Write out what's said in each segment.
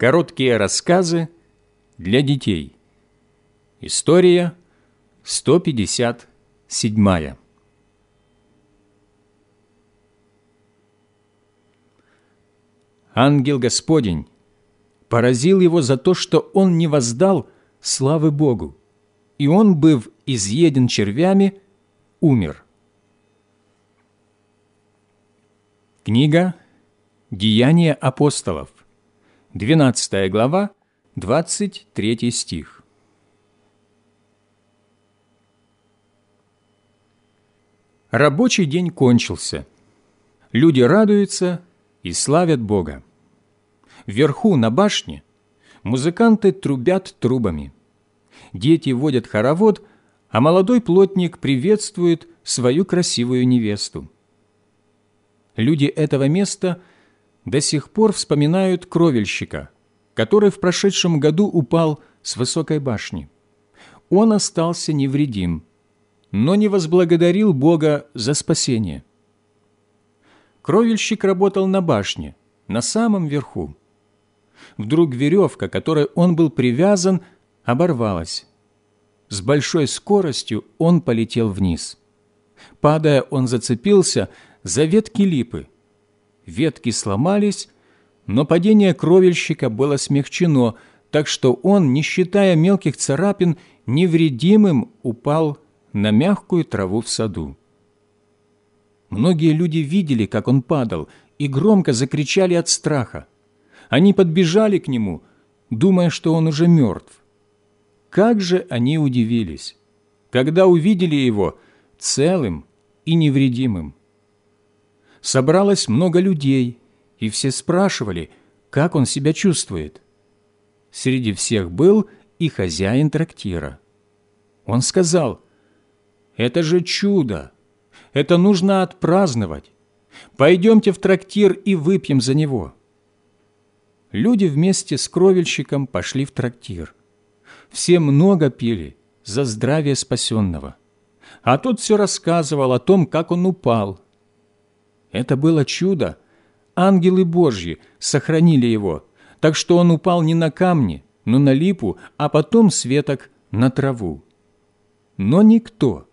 Короткие рассказы для детей. История 157. Ангел Господень поразил его за то, что он не воздал славы Богу, и он, быв изъеден червями, умер. Книга «Деяния апостолов», 12 глава, 23 стих. Рабочий день кончился. Люди радуются и славят Бога. Вверху, на башне, музыканты трубят трубами. Дети водят хоровод, а молодой плотник приветствует свою красивую невесту. Люди этого места до сих пор вспоминают кровельщика, который в прошедшем году упал с высокой башни. Он остался невредим, но не возблагодарил Бога за спасение. Кровельщик работал на башне, на самом верху. Вдруг веревка, которой он был привязан, оборвалась. С большой скоростью он полетел вниз. Падая, он зацепился за ветки липы. Ветки сломались, но падение кровельщика было смягчено, так что он, не считая мелких царапин, невредимым упал на мягкую траву в саду. Многие люди видели, как он падал, и громко закричали от страха. Они подбежали к нему, думая, что он уже мертв. Как же они удивились, когда увидели его целым и невредимым. Собралось много людей, и все спрашивали, как он себя чувствует. Среди всех был и хозяин трактира. Он сказал, «Это же чудо! Это нужно отпраздновать! Пойдемте в трактир и выпьем за него!» Люди вместе с кровельщиком пошли в трактир. Все много пили за здравие спасенного а тот все рассказывал о том, как он упал. Это было чудо. Ангелы Божьи сохранили его, так что он упал не на камни, но на липу, а потом с веток на траву. Но никто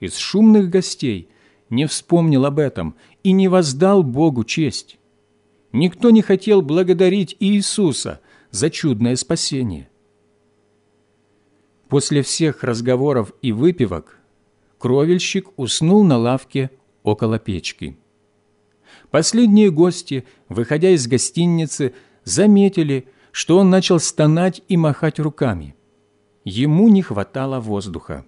из шумных гостей не вспомнил об этом и не воздал Богу честь. Никто не хотел благодарить Иисуса за чудное спасение. После всех разговоров и выпивок кровельщик уснул на лавке около печки. Последние гости, выходя из гостиницы, заметили, что он начал стонать и махать руками. Ему не хватало воздуха.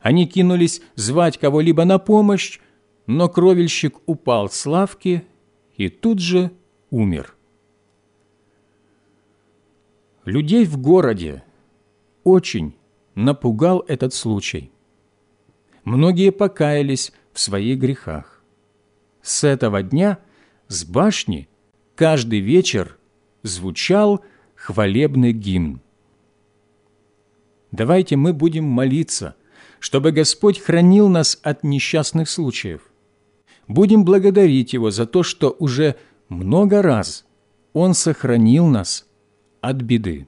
Они кинулись звать кого-либо на помощь, но кровельщик упал с лавки и тут же умер. Людей в городе очень напугал этот случай многие покаялись в своих грехах. С этого дня с башни каждый вечер звучал хвалебный гимн. Давайте мы будем молиться, чтобы Господь хранил нас от несчастных случаев. Будем благодарить Его за то, что уже много раз Он сохранил нас от беды.